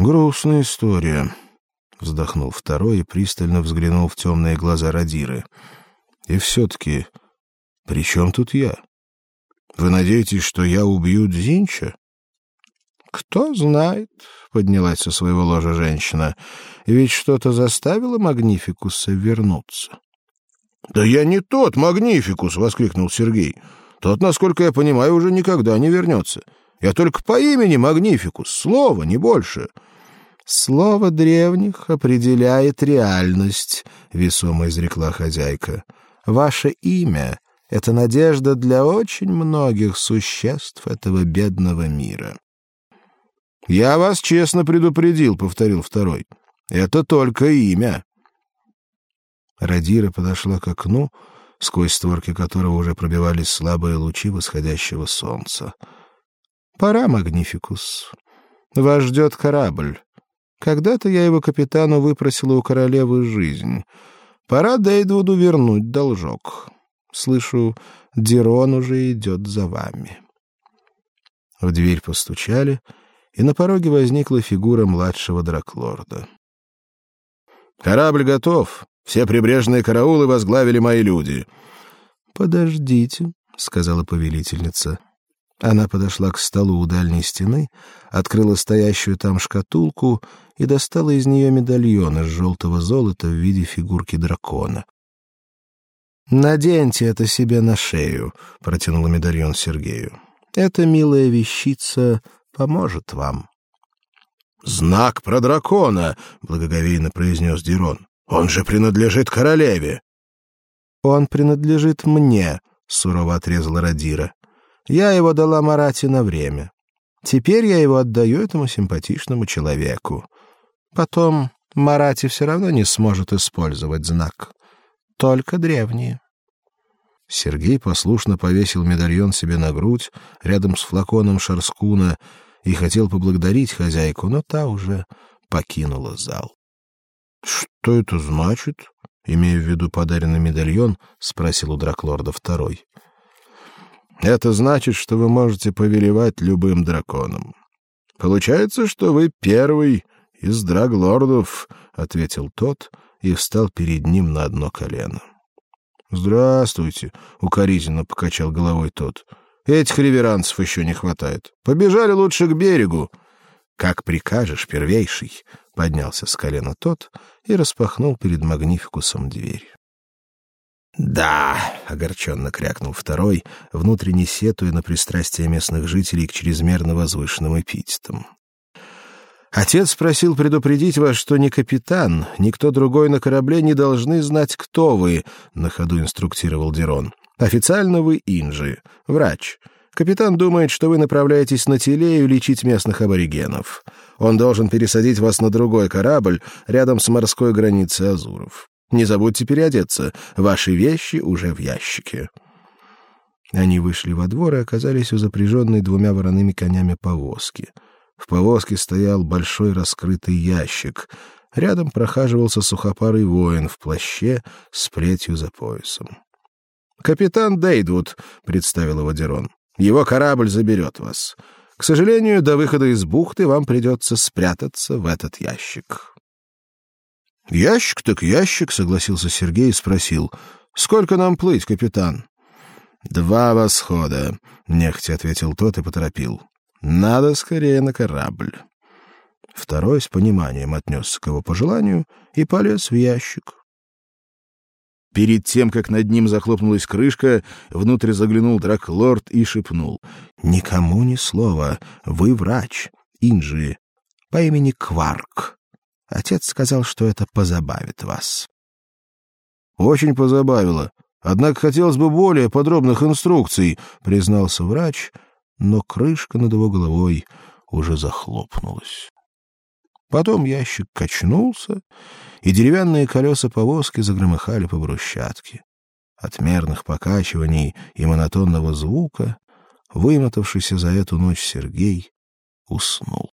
Грустная история, вздохнул второй и пристально взглянул в темные глаза Радиры. И все таки при чем тут я? Вы надеетесь, что я убью Дзинча? Кто знает, поднялась со своего ложа женщина. Ведь что-то заставило Магнификуса вернуться. Да я не тот Магнификус, воскликнул Сергей. Тот, насколько я понимаю, уже никогда не вернется. Я только по имени Магнификус, слово, не больше. Слово древних определяет реальность, весомо изрекла хозяйка. Ваше имя это надежда для очень многих существ этого бедного мира. Я вас честно предупредил, повторил второй. Это только имя. Радира подошла к окну, сквозь створки которого уже пробивались слабые лучи восходящего солнца. Пора, Магнификус. Вас ждет корабль. Когда-то я его капитану выпросила у королевы жизнь. Пора Дейдвуду вернуть должок. Слышу, Дирон уже идет за вами. В дверь постучали, и на пороге возникла фигура младшего драклорда. Корабль готов. Все прибрежные караулы возглавили мои люди. Подождите, сказала повелительница. Она подошла к столу у дальней стены, открыла стоящую там шкатулку и достала из нее медальон из желтого золота в виде фигурки дракона. Наденьте это себе на шею, протянула медальон Сергею. Эта милая вещица поможет вам. Знак про дракона, благоговейно произнес Дирон. Он же принадлежит королеве. Он принадлежит мне, сурово отрезала Радира. Я его дала Марате на время. Теперь я его отдаю этому симпатичному человеку. Потом Марати все равно не сможет использовать знак. Только древние. Сергей послушно повесил медальон себе на грудь рядом с флаконом шарскуна и хотел поблагодарить хозяйку, но та уже покинула зал. Что это значит? имея в виду подаренный медальон, спросил у драклорда второй. Это значит, что вы можете повелевать любым драконом. Получается, что вы первый из драглордов, ответил тот и встал перед ним на одно колено. Здравствуйте, укоризненно покачал головой тот. Этих реверансов еще не хватает. Побежали лучше к берегу. Как прикажешь, первейший, поднялся с колена тот и распахнул перед Магнификусом дверь. Да, огорченно крякнул второй, внутренне сетуя на пристрастие местных жителей к чрезмерно возвышенным эпитетам. Отец просил предупредить вас, что ни капитан, ни кто другой на корабле не должны знать, кто вы, на ходу инструктировал Дирон. Официально вы инжи, врач. Капитан думает, что вы направляетесь на Телею лечить местных аборигенов. Он должен пересадить вас на другой корабль рядом с морской границей Азуров. Не забудьте переодеться. Ваши вещи уже в ящике. Они вышли во двор и оказались у запряженной двумя вороными конями повозки. В повозке стоял большой раскрытый ящик. Рядом прохаживался сухопарый воин в плаще с плетью за поясом. Капитан Дейдвуд, представил его Дерон. Его корабль заберет вас. К сожалению, до выхода из бухты вам придется спрятаться в этот ящик. Ящик так ящик, согласился Сергей и спросил: "Сколько нам плыть, капитан?" "Два восхода", нехотя ответил тот и поторопил. "Надо скорее на корабль". Второй с пониманием отнесся к его пожеланию и полез в ящик. Перед тем, как над ним захлопнулась крышка, внутрь заглянул Драклорд и шепнул: "Никому ни слова. Вы врач, Инжи, по имени Кварк. Отец сказал, что это позабавит вас". Очень позабавило. Однако хотелось бы более подробных инструкций, признался врач, но крышка над его головой уже захлопнулась. Потом ящик качнулся, и деревянные колеса повозки загромыхали по брусчатке. От мерных покачиваний и монотонного звука, вымотавшийся за эту ночь Сергей уснул.